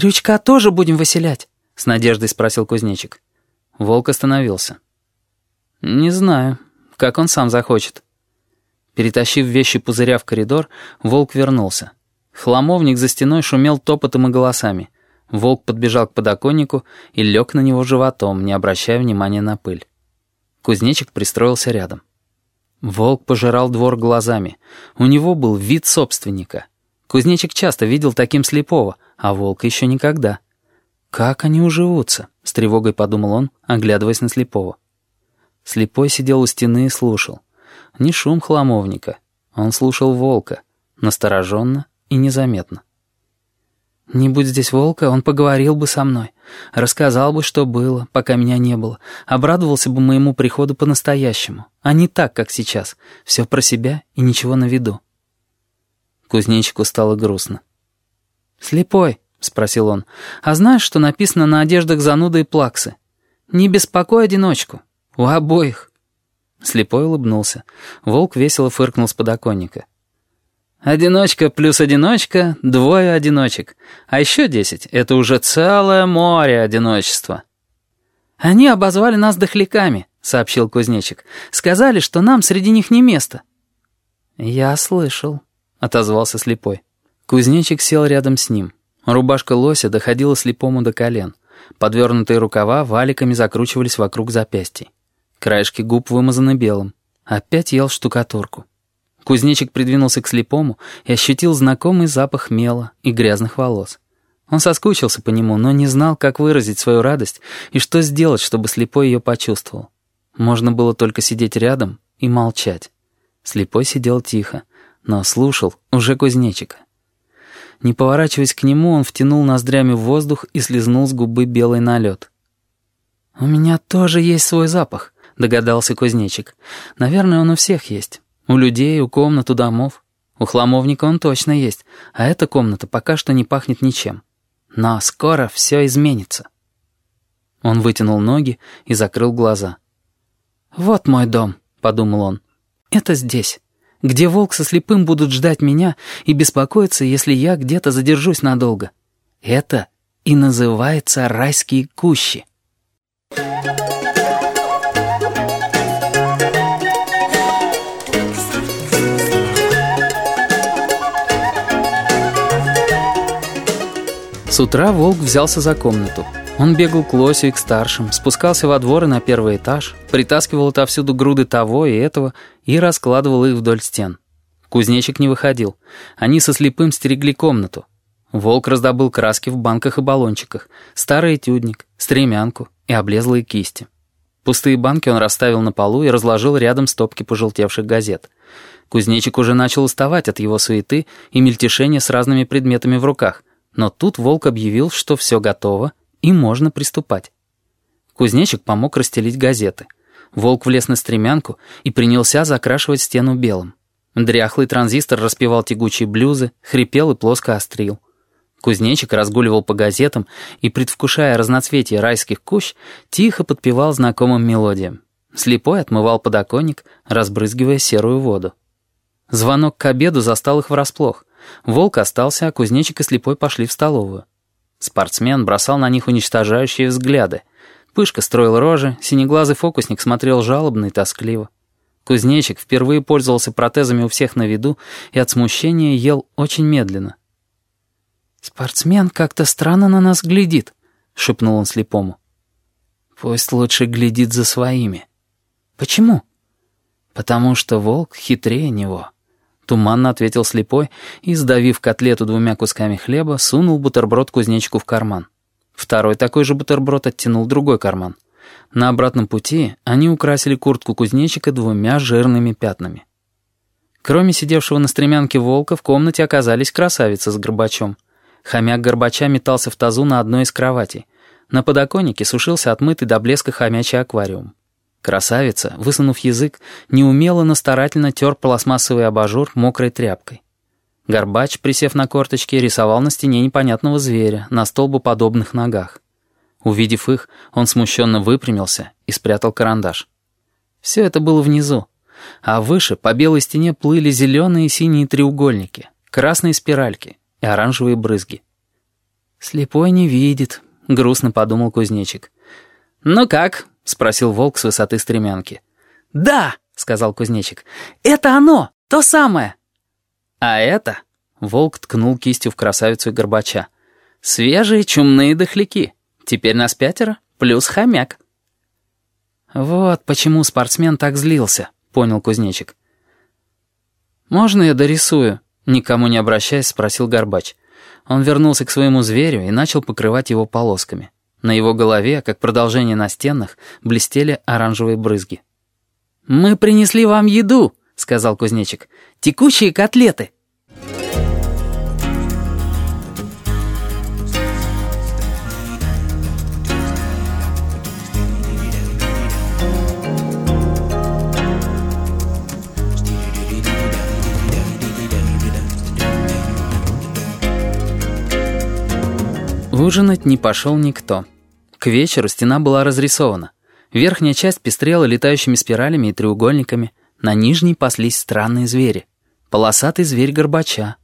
«Крючка тоже будем выселять?» — с надеждой спросил кузнечик. Волк остановился. «Не знаю, как он сам захочет». Перетащив вещи пузыря в коридор, волк вернулся. Хламовник за стеной шумел топотом и голосами. Волк подбежал к подоконнику и лег на него животом, не обращая внимания на пыль. Кузнечик пристроился рядом. Волк пожирал двор глазами. У него был вид собственника. Кузнечик часто видел таким слепого, а волк еще никогда. «Как они уживутся?» — с тревогой подумал он, оглядываясь на слепого. Слепой сидел у стены и слушал. Не шум хламовника. Он слушал волка, настороженно и незаметно. Не будь здесь волка, он поговорил бы со мной, рассказал бы, что было, пока меня не было, обрадовался бы моему приходу по-настоящему, а не так, как сейчас, все про себя и ничего на виду. Кузнечику стало грустно. «Слепой», — спросил он, — «а знаешь, что написано на одеждах зануды и плаксы? Не беспокой одиночку, у обоих». Слепой улыбнулся. Волк весело фыркнул с подоконника. Одиночка плюс одиночка — двое одиночек. А еще десять — это уже целое море одиночества. «Они обозвали нас дохляками», — сообщил кузнечик. «Сказали, что нам среди них не место». «Я слышал», — отозвался слепой. Кузнечик сел рядом с ним. Рубашка лося доходила слепому до колен. Подвернутые рукава валиками закручивались вокруг запястий. Краешки губ вымазаны белым. Опять ел штукатурку. Кузнечик придвинулся к слепому и ощутил знакомый запах мела и грязных волос. Он соскучился по нему, но не знал, как выразить свою радость и что сделать, чтобы слепой ее почувствовал. Можно было только сидеть рядом и молчать. Слепой сидел тихо, но слушал уже кузнечика. Не поворачиваясь к нему, он втянул ноздрями в воздух и слезнул с губы белый налет. «У меня тоже есть свой запах», — догадался кузнечик. «Наверное, он у всех есть». У людей, у комнат, у домов. У хламовника он точно есть, а эта комната пока что не пахнет ничем. Но скоро все изменится. Он вытянул ноги и закрыл глаза. «Вот мой дом», — подумал он. «Это здесь, где волк со слепым будут ждать меня и беспокоиться, если я где-то задержусь надолго. Это и называется райские кущи». С утра волк взялся за комнату. Он бегал к лосю и к старшим, спускался во двор и на первый этаж, притаскивал отовсюду груды того и этого и раскладывал их вдоль стен. Кузнечик не выходил. Они со слепым стерегли комнату. Волк раздобыл краски в банках и баллончиках, старый этюдник, стремянку и облезлые кисти. Пустые банки он расставил на полу и разложил рядом стопки пожелтевших газет. Кузнечик уже начал уставать от его суеты и мельтешения с разными предметами в руках — но тут волк объявил, что все готово и можно приступать. Кузнечик помог расстелить газеты. Волк влез на стремянку и принялся закрашивать стену белым. Дряхлый транзистор распевал тягучие блюзы, хрипел и плоско острил. Кузнечик разгуливал по газетам и, предвкушая разноцветие райских кущ, тихо подпевал знакомым мелодиям. Слепой отмывал подоконник, разбрызгивая серую воду. Звонок к обеду застал их врасплох. Волк остался, а кузнечик и слепой пошли в столовую. Спортсмен бросал на них уничтожающие взгляды. Пышка строил рожи, синеглазый фокусник смотрел жалобно и тоскливо. Кузнечик впервые пользовался протезами у всех на виду и от смущения ел очень медленно. «Спортсмен как-то странно на нас глядит», — шепнул он слепому. «Пусть лучше глядит за своими». «Почему?» «Потому что волк хитрее него». Туманно ответил слепой и, сдавив котлету двумя кусками хлеба, сунул бутерброд кузнечику в карман. Второй такой же бутерброд оттянул другой карман. На обратном пути они украсили куртку кузнечика двумя жирными пятнами. Кроме сидевшего на стремянке волка, в комнате оказались красавицы с горбачом. Хомяк горбача метался в тазу на одной из кроватей. На подоконнике сушился отмытый до блеска хомячий аквариум. Красавица, высунув язык, неумело, но старательно тер пластмассовый абажур мокрой тряпкой. Горбач, присев на корточки, рисовал на стене непонятного зверя на столбоподобных ногах. Увидев их, он смущенно выпрямился и спрятал карандаш. Все это было внизу, а выше по белой стене плыли зеленые и синие треугольники, красные спиральки и оранжевые брызги. «Слепой не видит», — грустно подумал кузнечик. «Ну как?» — спросил волк с высоты стремянки. «Да!» — сказал кузнечик. «Это оно! То самое!» «А это...» — волк ткнул кистью в красавицу и горбача. «Свежие чумные дохляки. Теперь нас пятеро, плюс хомяк». «Вот почему спортсмен так злился», — понял кузнечик. «Можно я дорисую?» — никому не обращаясь, спросил Горбач. Он вернулся к своему зверю и начал покрывать его полосками. На его голове, как продолжение на стенах, блестели оранжевые брызги. «Мы принесли вам еду», — сказал кузнечик. «Текущие котлеты». Ужинать не пошел никто. К вечеру стена была разрисована. Верхняя часть пестрела летающими спиралями и треугольниками. На нижней паслись странные звери. Полосатый зверь Горбача,